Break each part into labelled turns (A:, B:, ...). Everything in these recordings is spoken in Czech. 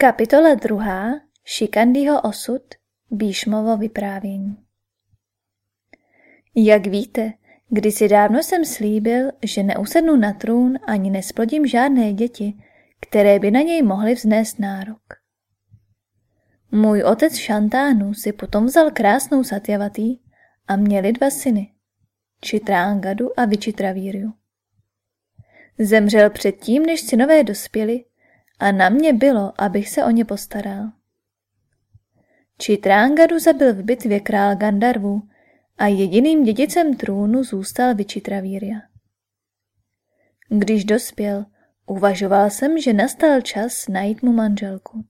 A: Kapitola druhá. Šikandyho osud. Bíšmovo vyprávění. Jak víte, kdysi dávno jsem slíbil, že neusednu na trůn ani nesplodím žádné děti, které by na něj mohly vznést nárok. Můj otec Šantánu si potom vzal krásnou Satyavatý a měli dva syny, Čitrángadu a Vičitravíriu. Zemřel předtím, než synové dospěli a na mě bylo, abych se o ně postaral. Čitrangadu zabil v bitvě král Gandarvu a jediným dědicem trůnu zůstal Vichitravíria. Když dospěl, uvažoval jsem, že nastal čas najít mu manželku.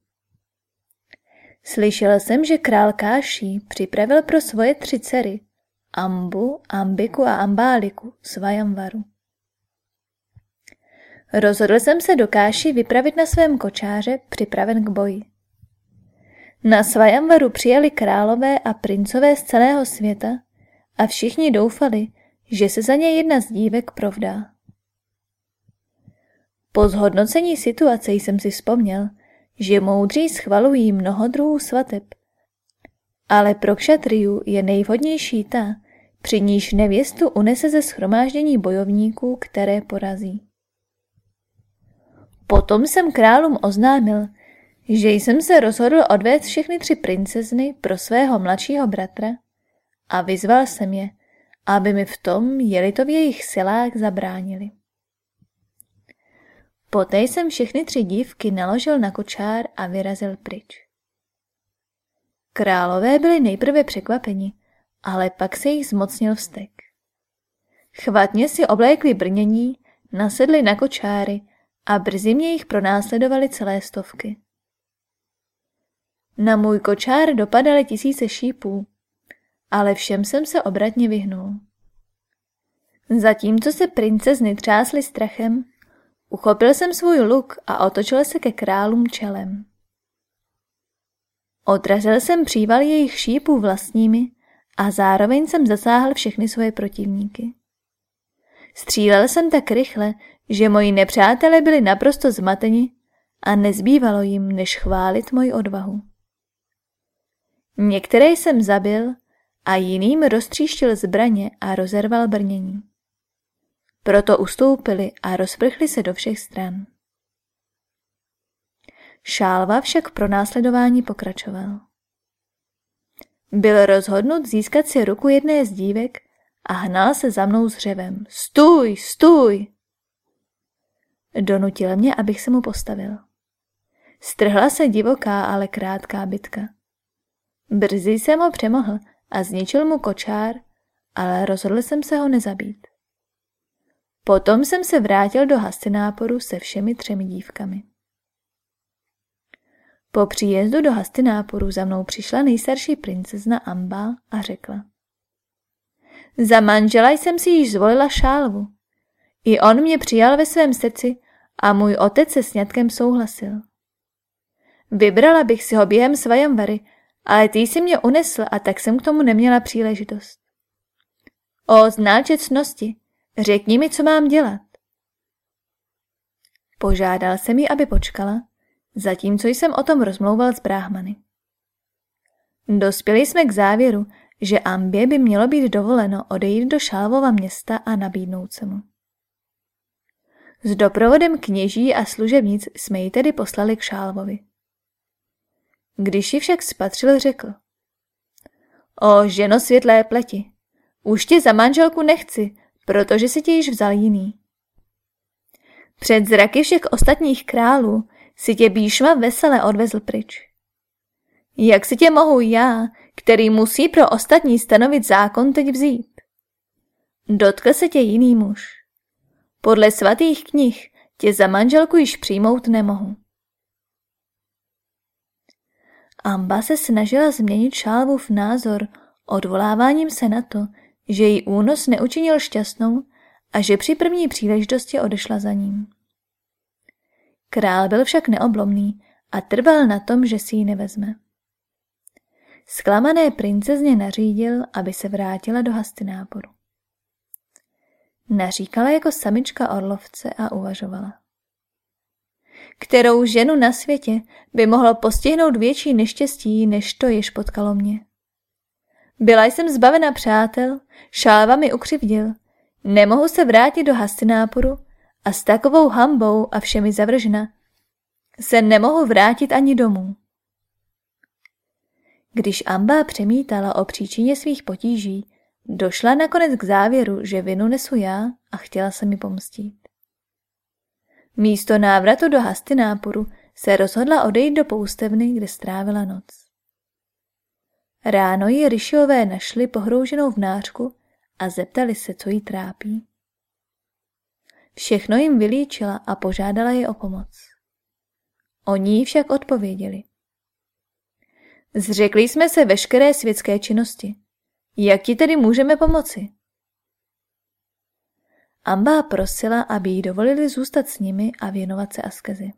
A: Slyšel jsem, že král Káší připravil pro svoje tři dcery Ambu, Ambiku a Ambáliku Svajamvaru. Rozhodl jsem se do Káši vypravit na svém kočáře, připraven k boji. Na Svajamvaru přijeli králové a princové z celého světa a všichni doufali, že se za ně jedna z dívek provdá. Po zhodnocení situace jsem si vzpomněl, že moudří schvalují mnoho druhů svateb, ale pro kšatriu je nejvhodnější ta, při níž nevěstu unese ze schromáždění bojovníků, které porazí. Potom jsem králům oznámil, že jsem se rozhodl odvést všechny tři princezny pro svého mladšího bratra a vyzval jsem je, aby mi v tom, jeli to v jejich silách, zabránili. Poté jsem všechny tři dívky naložil na kočár a vyrazil pryč. Králové byli nejprve překvapeni, ale pak se jich zmocnil vztek. Chvatně si oblékli brnění, nasedli na kočáry a brzy mě jich pronásledovali celé stovky. Na můj kočár dopadaly tisíce šípů, ale všem jsem se obratně vyhnul. Zatímco se princezny třásly strachem, uchopil jsem svůj luk a otočil se ke králům čelem. Odrazil jsem příval jejich šípů vlastními a zároveň jsem zasáhl všechny svoje protivníky. Střílel jsem tak rychle, že moji nepřátelé byli naprosto zmateni a nezbývalo jim, než chválit moji odvahu. Některé jsem zabil a jiným roztříštil zbraně a rozerval brnění. Proto ustoupili a rozprchli se do všech stran. Šálva však pro následování pokračoval. Byl rozhodnut získat si ruku jedné z dívek a hnal se za mnou s řevem. Stůj, stůj! Donutil mě, abych se mu postavil. Strhla se divoká, ale krátká bitka. Brzy jsem ho přemohl a zničil mu kočár, ale rozhodl jsem se ho nezabít. Potom jsem se vrátil do Hastináporu se všemi třemi dívkami. Po příjezdu do Hastináporu za mnou přišla nejstarší princezna Amba a řekla. Za manžela jsem si již zvolila šálvu. I on mě přijal ve svém srdci a můj otec se sňatkem souhlasil. Vybrala bych si ho během svajamvary, ale ty jsi mě unesl a tak jsem k tomu neměla příležitost. O znáčet cnosti, řekni mi, co mám dělat. Požádal jsem ji, aby počkala, zatímco jsem o tom rozmlouval s bráhmany. Dospěli jsme k závěru, že Ambě by mělo být dovoleno odejít do Šálvova města a nabídnout se mu. S doprovodem kněží a služebnic jsme ji tedy poslali k Šálvovi. Když ji však spatřil, řekl. O ženo světlé pleti, už tě za manželku nechci, protože si tě již vzal jiný. Před zraky všech ostatních králů si tě Bíšma vesele odvezl pryč. Jak si tě mohu já, který musí pro ostatní stanovit zákon, teď vzít? Dotkl se tě jiný muž. Podle svatých knih tě za manželku již přijmout nemohu. Amba se snažila změnit Šálvův názor odvoláváním se na to, že její únos neučinil šťastnou a že při první příležitosti odešla za ním. Král byl však neoblomný a trval na tom, že si ji nevezme. Sklamané princezně nařídil, aby se vrátila do Hastináporu. Naříkala jako samička orlovce a uvažovala. kterou ženu na světě by mohlo postihnout větší neštěstí, než to jež potkalo mě. Byla jsem zbavena přátel, šálva mi ukřivdil, nemohu se vrátit do Hastináporu a s takovou hambou a všemi zavržena se nemohu vrátit ani domů. Když Amba přemítala o příčině svých potíží, došla nakonec k závěru, že vinu nesu já a chtěla se mi pomstít. Místo návratu do Hastináporu se rozhodla odejít do poustevny, kde strávila noc. Ráno ji Ryšiové našli pohrouženou v nářku a zeptali se, co jí trápí. Všechno jim vylíčila a požádala je o pomoc. Oni jí však odpověděli. Zřekli jsme se veškeré světské činnosti. Jak ti tedy můžeme pomoci? Amba prosila, aby jí dovolili zůstat s nimi a věnovat se askezi.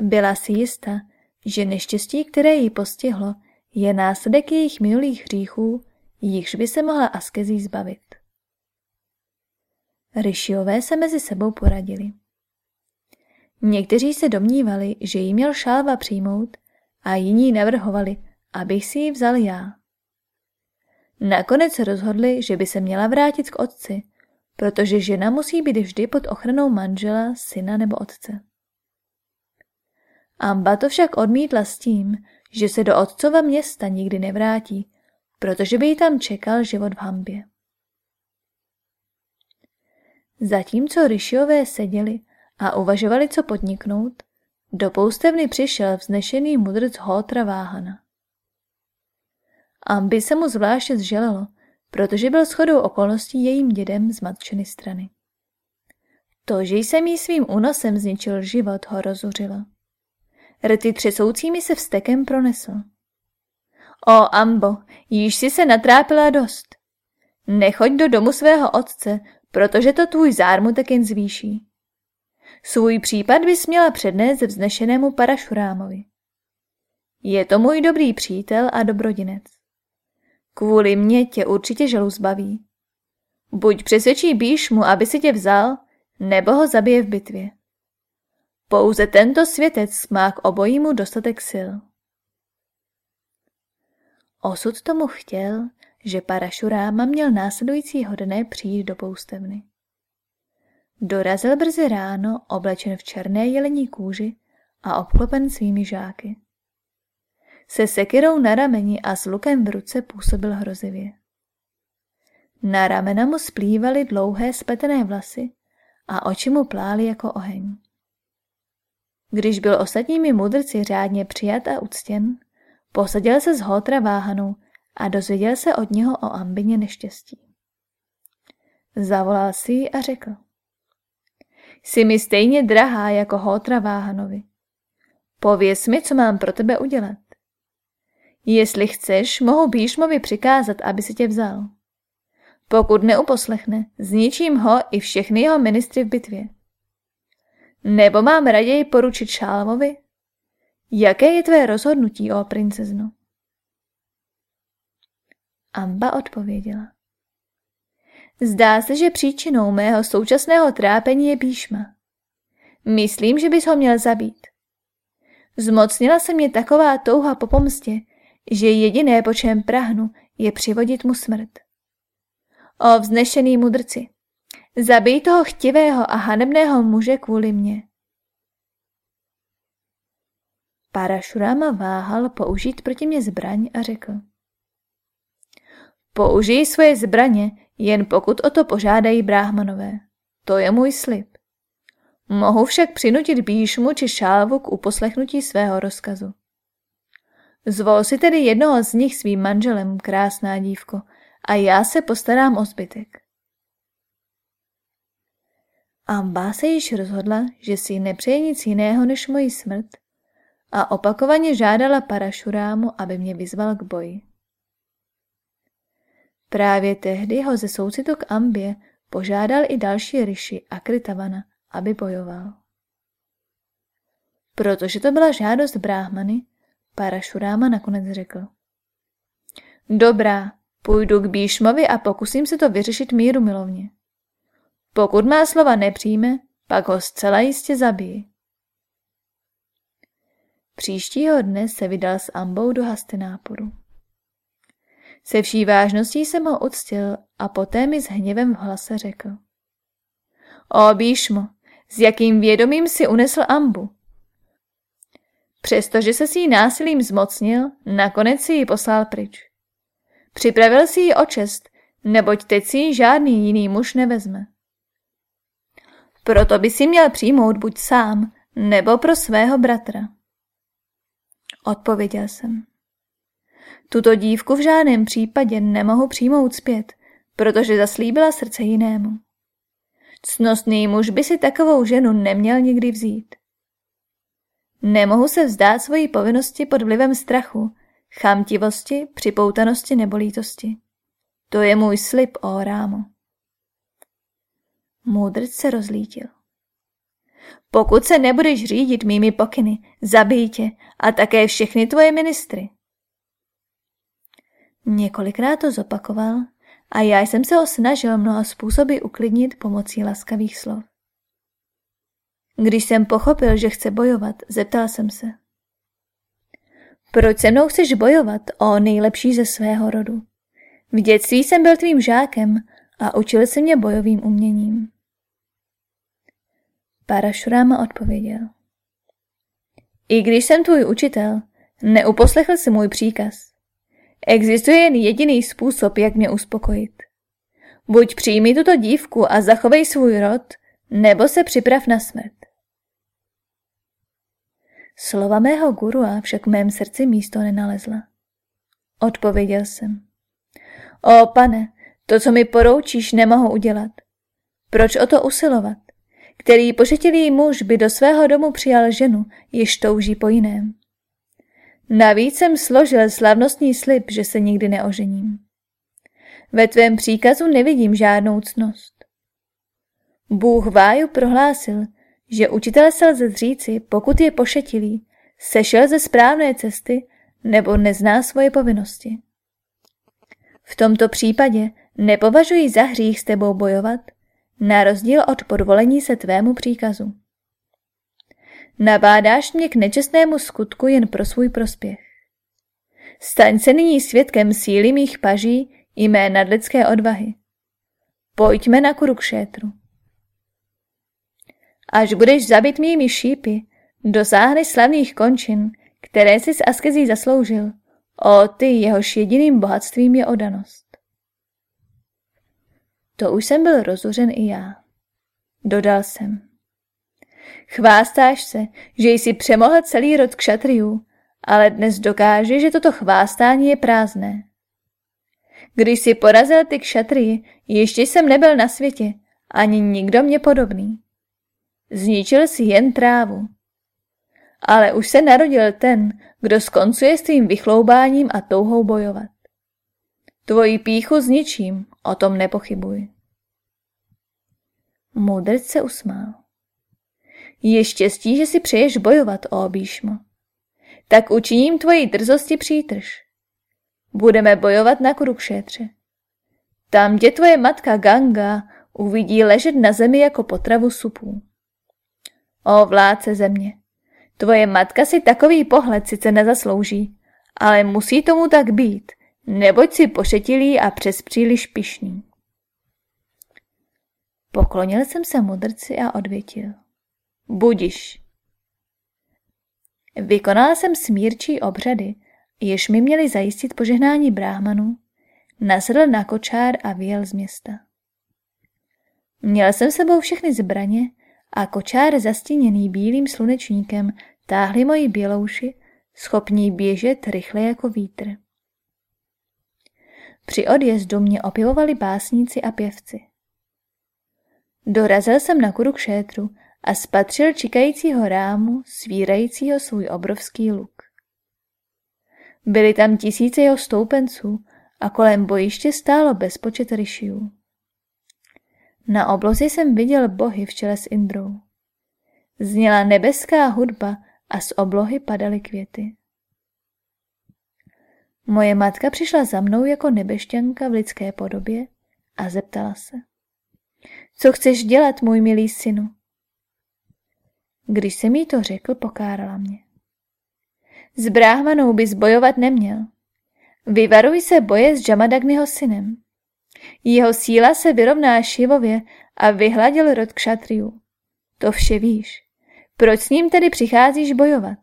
A: Byla si jistá, že neštěstí, které jí postihlo, je následek jejich minulých hříchů, jichž by se mohla askezí zbavit. Ryšiové se mezi sebou poradili. Někteří se domnívali, že jí měl šálva přijmout a jiní navrhovali, abych si ji vzal já. Nakonec se rozhodli, že by se měla vrátit k otci, protože žena musí být vždy pod ochranou manžela, syna nebo otce. Amba to však odmítla s tím, že se do otcova města nikdy nevrátí, protože by ji tam čekal život v hambě. Zatímco Ryšiové seděli a uvažovali, co podniknout, do poustevny přišel vznešený mudrc Hótra Váhana. Ambi se mu zvláště zželelo, protože byl shodou okolností jejím dědem z matčiny strany. To, že jsem jí svým únosem zničil život, ho rozuřilo. Rty třesoucími se vstekem pronesl. O, Ambo, již si se natrápila dost. Nechoď do domu svého otce, protože to tvůj zármutek jen zvýší. Svůj případ bys měla přednést vznešenému Parašurámovi. Je to můj dobrý přítel a dobrodinec. Kvůli mně tě určitě žalu zbaví. Buď přesvědčí Bíšmu, aby si tě vzal, nebo ho zabije v bitvě. Pouze tento světec má k obojímu dostatek sil. Osud tomu chtěl, že Parašuráma měl následujícího dne přijít do poustevny. Dorazil brzy ráno, oblečen v černé jelení kůži a obklopen svými žáky. Se sekirou na rameni a s lukem v ruce působil hrozivě. Na ramena mu splývaly dlouhé spletené vlasy a oči mu plály jako oheň. Když byl ostatními mudrci řádně přijat a uctěn, posadil se z Hotra váhanou a dozvěděl se od něho o ambině neštěstí. Zavolal si ji a řekl. Jsi mi stejně drahá jako Hotra Váhanovi. Pověz mi, co mám pro tebe udělat. Jestli chceš, mohu Bíšmovi přikázat, aby si tě vzal. Pokud neuposlechne, zničím ho i všechny jeho ministry v bitvě. Nebo mám raději poručit Šálmovi? Jaké je tvé rozhodnutí, o princezno? Amba odpověděla. Zdá se, že příčinou mého současného trápení je Bíšma. Myslím, že bys ho měl zabít. Zmocnila se mě taková touha po pomstě, že jediné, po čem prahnu, je přivodit mu smrt. O vznešený mudrci, zabij toho chtivého a hanebného muže kvůli mně. Parašurama váhal použít proti mě zbraň a řekl. Použij svoje zbraně, jen pokud o to požádají bráhmanové. To je můj slib. Mohu však přinutit Bíšmu či Šálvu k uposlechnutí svého rozkazu. Zvol si tedy jednoho z nich svým manželem, krásná dívko, a já se postarám o zbytek. Amba se již rozhodla, že si nepřeje nic jiného než moji smrt a opakovaně žádala Parašurámu, aby mě vyzval k boji. Právě tehdy ho ze soucitu k Ambě požádal i další ryši Akritavana, aby bojoval. Protože to byla žádost bráhmany, Parašuráma nakonec řekl. Dobrá, půjdu k Bíšmovi a pokusím se to vyřešit míru milovně. Pokud má slova nepřijme, pak ho zcela jistě zabiji. Příštího dne se vydal s Ambou do Hastináporu. Se vší vážností jsem ho uctil a poté mi s hněvem v hlase řekl. O Bíšmo, s jakým vědomím si unesl Ambu? Přestože se si jí násilím zmocnil, nakonec si ji poslal pryč. Připravil si ji o čest, neboť teď si ji žádný jiný muž nevezme. Proto by si měl přijmout buď sám, nebo pro svého bratra. Odpověděl jsem. Tuto dívku v žádném případě nemohu přijmout zpět, protože zaslíbila srdce jinému. Cnostný muž by si takovou ženu neměl nikdy vzít. Nemohu se vzdát svojí povinnosti pod vlivem strachu, chamtivosti, připoutanosti nebo lítosti. To je můj slib, o rámo. Můdrc se rozlítil. Pokud se nebudeš řídit mými pokyny, zabij tě a také všechny tvoje ministry. Několikrát to zopakoval a já jsem se ho snažil mnoha způsoby uklidnit pomocí laskavých slov. Když jsem pochopil, že chce bojovat, zeptal jsem se. Proč se mnou chceš bojovat, o nejlepší ze svého rodu? V dětství jsem byl tvým žákem a učil se mě bojovým uměním. Parašuráma odpověděl. I když jsem tvůj učitel, neuposlechl si můj příkaz. Existuje jen jediný způsob, jak mě uspokojit. Buď přijmi tuto dívku a zachovej svůj rod, nebo se připrav na smrt. Slova mého gurua však v mém srdci místo nenalezla. Odpověděl jsem. O pane, to, co mi poroučíš, nemohu udělat. Proč o to usilovat? Který pošetilý muž by do svého domu přijal ženu, již touží po jiném. Navíc jsem složil slavnostní slib, že se nikdy neožením. Ve tvém příkazu nevidím žádnou cnost. Bůh Váju prohlásil, že učitele se lze zříci, pokud je pošetilý, sešel ze správné cesty nebo nezná svoje povinnosti. V tomto případě nepovažuji za hřích s tebou bojovat, na rozdíl od podvolení se tvému příkazu. Nabádáš mě k nečestnému skutku jen pro svůj prospěch. Staň se nyní svědkem síly mých paží i mé nadlidské odvahy. Pojďme na Kurukšétru. Až budeš zabit mými šípy, dosáhneš slavných končin, které jsi z askezí zasloužil. O ty, jehož jediným bohatstvím je odanost. To už jsem byl rozuřen i já. Dodal jsem. Chvástáš se, že jsi přemohl celý rod kšatriů, ale dnes dokáže, že toto chvástání je prázdné. Když si porazil ty kšatrii, ještě jsem nebyl na světě, ani nikdo mě podobný. Zničil si jen trávu. Ale už se narodil ten, kdo skoncuje s tvým vychloubáním a touhou bojovat. Tvoji píchu zničím, o tom nepochybuj. Moudrc se usmál. Je štěstí, že si přeješ bojovat, o Bíšmo. Tak učiním tvoji drzosti přítrž. Budeme bojovat na Kurukšétře. Tam, kde tvoje matka Ganga uvidí ležet na zemi jako potravu supů. O vládce země, tvoje matka si takový pohled sice nezaslouží, ale musí tomu tak být, neboť si pošetilý a přes příliš pišný. Poklonil jsem se mudrci a odvětil. Budiš. Vykonala jsem smírčí obřady, jež mi měli zajistit požehnání bráhmanů, nasedl na kočár a vyjel z města. Měl jsem sebou všechny zbraně a kočár zastíněný bílým slunečníkem táhli moji bělouši, schopní běžet rychle jako vítr. Při odjezdu mě opěvovali básníci a pěvci. Dorazil jsem na Kurukšétru a spatřil čikajícího rámu, svírajícího svůj obrovský luk. Byly tam tisíce jeho stoupenců a kolem bojiště stálo bezpočet ryšiů. Na obloze jsem viděl bohy v čele s Indrou. Zněla nebeská hudba a z oblohy padaly květy. Moje matka přišla za mnou jako nebešťanka v lidské podobě a zeptala se. Co chceš dělat, můj milý synu? Když jsem jí to řekl, pokárala mě. S bráhmanou bys bojovat neměl. Vyvaruj se boje s Jamadagniho synem. Jeho síla se vyrovná Šivově a vyhladil rod kšatriů. To vše víš. Proč s ním tedy přicházíš bojovat?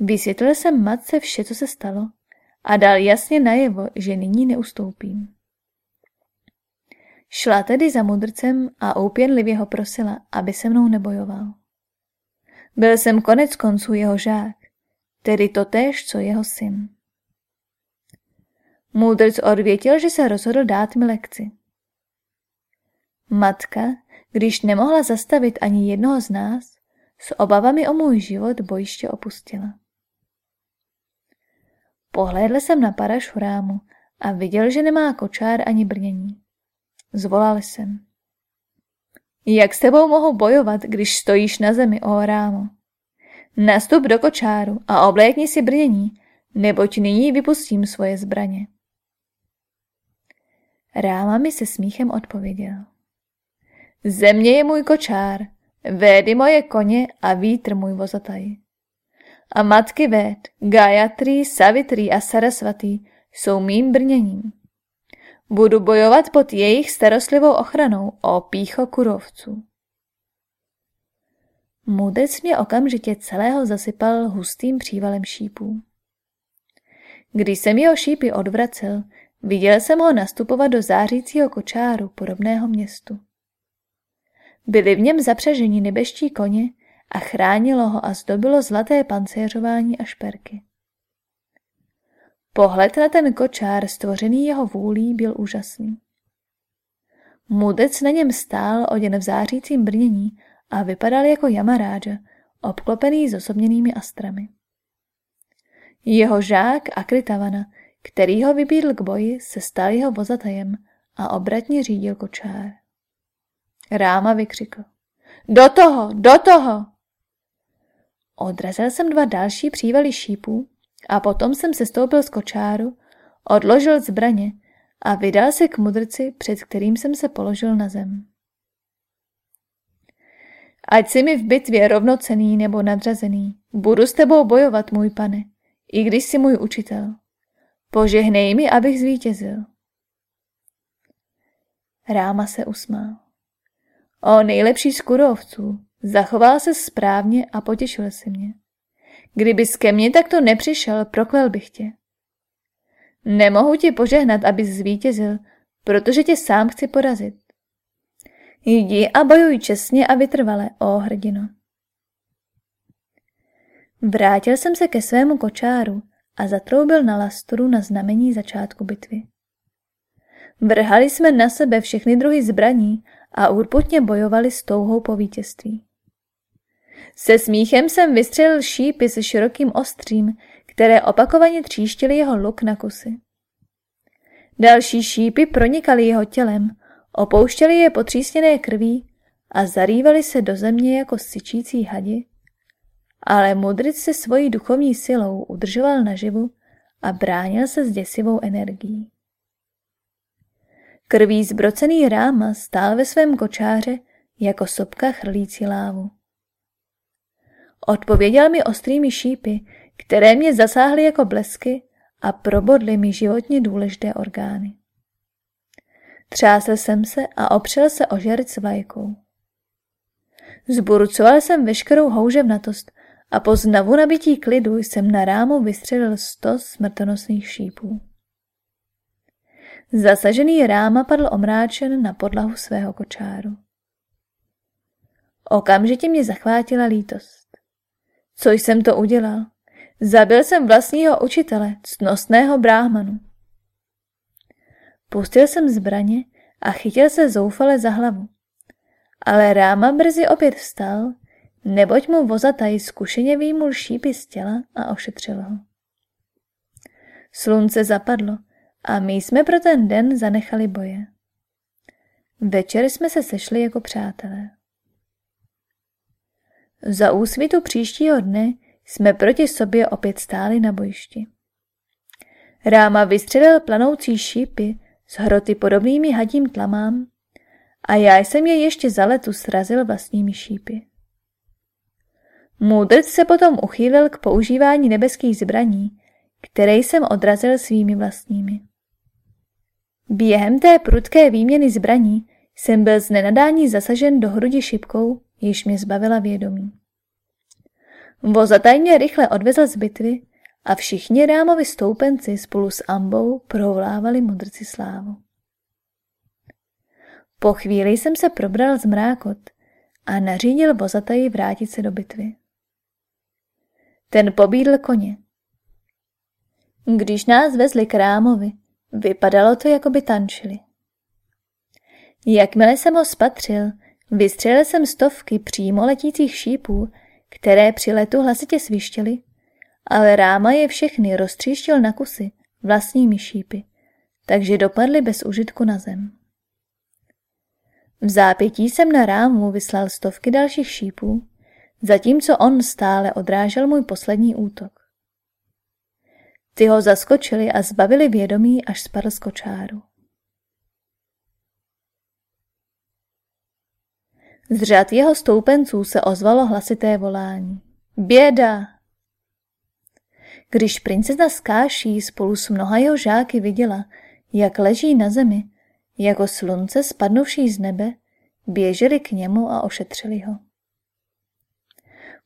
A: Vysvětlil jsem matce vše, co se stalo a dal jasně najevo, že nyní neustoupím. Šla tedy za mudrcem a úpěnlivě ho prosila, aby se mnou nebojoval. Byl jsem konec konců jeho žák, tedy totéž, co jeho syn. Mudrc odvětil, že se rozhodl dát mi lekci. Matka, když nemohla zastavit ani jednoho z nás, s obavami o můj život bojiště opustila. Pohlédl jsem na Parašurámu a viděl, že nemá kočár ani brnění. Zvolal jsem. Jak s tebou mohu bojovat, když stojíš na zemi, o rámo? Nastup do kočáru a oblékni si brnění, neboť nyní vypustím svoje zbraně. Ráma mi se smíchem odpověděl. Země je můj kočár, védy moje koně a vítr můj vozataj. A matky véd, Gayatri, Savitri a Sarasvati jsou mým brněním. Budu bojovat pod jejich starostlivou ochranou o pícho kurovců. Mudec mě okamžitě celého zasypal hustým přívalem šípů. Když jsem jeho šípy odvracel, viděl jsem ho nastupovat do zářícího kočáru podobného městu. Byli v něm zapřeženi nebeští koně a chránilo ho a zdobilo zlaté pancéřování a šperky. Pohled na ten kočár stvořený jeho vůlí byl úžasný. Mudec na něm stál oděn v zářícím brnění a vypadal jako Yamaráža, obklopený zosobněnými astrami. Jeho žák Akritavana, který ho vybídl k boji, se stal jeho vozatajem a obratně řídil kočár. Ráma vykřikl. Do toho, do toho! Odrazil jsem dva další přívaly šípů a potom jsem se stoupil z kočáru, odložil zbraně a vydal se k mudrci, před kterým jsem se položil na zem. Ať si mi v bitvě rovnocený nebo nadřazený, budu s tebou bojovat, můj pane, i když jsi můj učitel. Požehnej mi, abych zvítězil. Ráma se usmál. O nejlepší z kurovců, zachoval se správně a potěšil si mě. Kdybys ke mně takto nepřišel, proklel bych tě. Nemohu ti požehnat, abys zvítězil, protože tě sám chci porazit. Jdi a bojuj čestně a vytrvale, ó hrdino. Vrátil jsem se ke svému kočáru a zatroubil na lasturu na znamení začátku bitvy. Vrhali jsme na sebe všechny druhy zbraní a urputně bojovali s touhou po vítězství. Se smíchem jsem vystřelil šípy se širokým ostřím, které opakovaně tříštily jeho luk na kusy. Další šípy pronikaly jeho tělem, opouštěly je potřísněné krví a zarývaly se do země jako syčící hadi. Ale mudric se svojí duchovní silou udržoval naživu a bránil se s děsivou energií. Krví zbrocený ráma stál ve svém kočáře jako sopka chrlící lávu. Odpověděl mi ostrými šípy, které mě zasáhly jako blesky a probodly mi životně důležité orgány. Třásl jsem se a opřel se o žerit s vlajkou. Zburcoval jsem veškerou houževnatost a po znavu nabití klidu jsem na rámu vystřelil sto smrtonosných šípů. Zasažený ráma padl omráčen na podlahu svého kočáru. Okamžitě mě zachvátila lítost. Co jsem to udělal? Zabil jsem vlastního učitele, cnostného bráhmanu. Pustil jsem zbraně a chytil se zoufale za hlavu. Ale Ráma brzy opět vstal, neboť mu vozataj zkušeně výmul šípy z těla a ošetřil ho. Slunce zapadlo a my jsme pro ten den zanechali boje. Večer jsme se sešli jako přátelé. Za úsvitu příštího dne jsme proti sobě opět stáli na bojišti. Ráma vystřelil planoucí šípy s hroty podobnými hadím tlamám a já jsem je ještě za letu srazil vlastními šípy. Můdrc se potom uchýlil k používání nebeských zbraní, které jsem odrazil svými vlastními. Během té prudké výměny zbraní jsem byl z nenadání zasažen do hrudi šipkou, již mě zbavila vědomí. Vozataj mě rychle odvezl z bitvy a všichni rámovi stoupenci spolu s Ambou provolávali mudrci slávu. Po chvíli jsem se probral z mrákot a nařídil vozataji vrátit se do bitvy. Ten pobídl koně. Když nás vezli k rámovi, vypadalo to, jako by tančili. Jakmile jsem ho spatřil, vystřelil jsem stovky přímo letících šípů, které při letu hlasitě svištěly, ale ráma je všechny roztříštil na kusy vlastními šípy, takže dopadly bez užitku na zem. V zápětí jsem na rámu vyslal stovky dalších šípů, zatímco on stále odrážel můj poslední útok. Ty ho zaskočili a zbavili vědomí, až spadl z kočáru. Z řad jeho stoupenců se ozvalo hlasité volání. Běda! Když princezna Skáší spolu s mnoha jeho žáky viděla, jak leží na zemi, jako slunce spadnuvší z nebe, běželi k němu a ošetřili ho.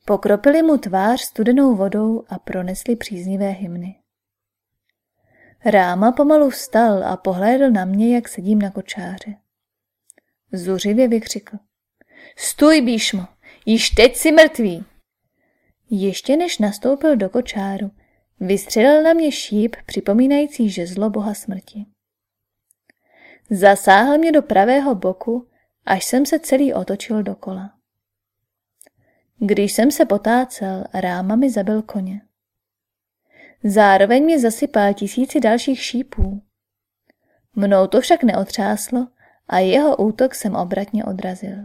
A: Pokropili mu tvář studenou vodou a pronesli příznivé hymny. Ráma pomalu vstal a pohlédl na mě, jak sedím na kočáře. Zuřivě vykřikl. Stůj, Bíšmo, již teď si mrtvý. Ještě než nastoupil do kočáru, vystřelil na mě šíp připomínající žezlo boha smrti. Zasáhl mě do pravého boku, až jsem se celý otočil dokola. Když jsem se potácel, ráma mi zabil koně. Zároveň mě zasypal tisíci dalších šípů. Mnou to však neotřáslo a jeho útok jsem obratně odrazil.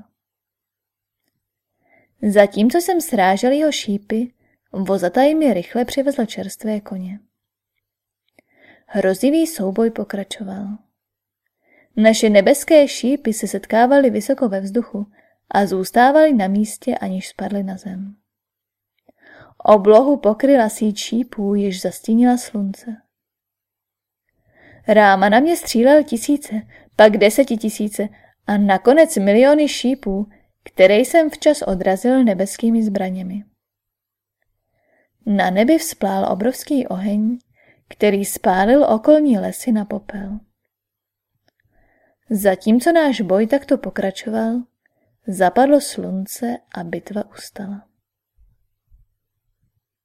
A: Zatímco jsem srážel jeho šípy, vozataj mi rychle přivezl čerstvé koně. Hrozivý souboj pokračoval. Naše nebeské šípy se setkávaly vysoko ve vzduchu a zůstávaly na místě, aniž spadly na zem. Oblohu pokryla síť šípů, již zastínila slunce. Ráma na mě střílel tisíce, pak desetitisíce a nakonec miliony šípů, které jsem včas odrazil nebeskými zbraněmi. Na nebi vzplál obrovský oheň, který spálil okolní lesy na popel. Zatímco náš boj takto pokračoval, zapadlo slunce a bitva ustala.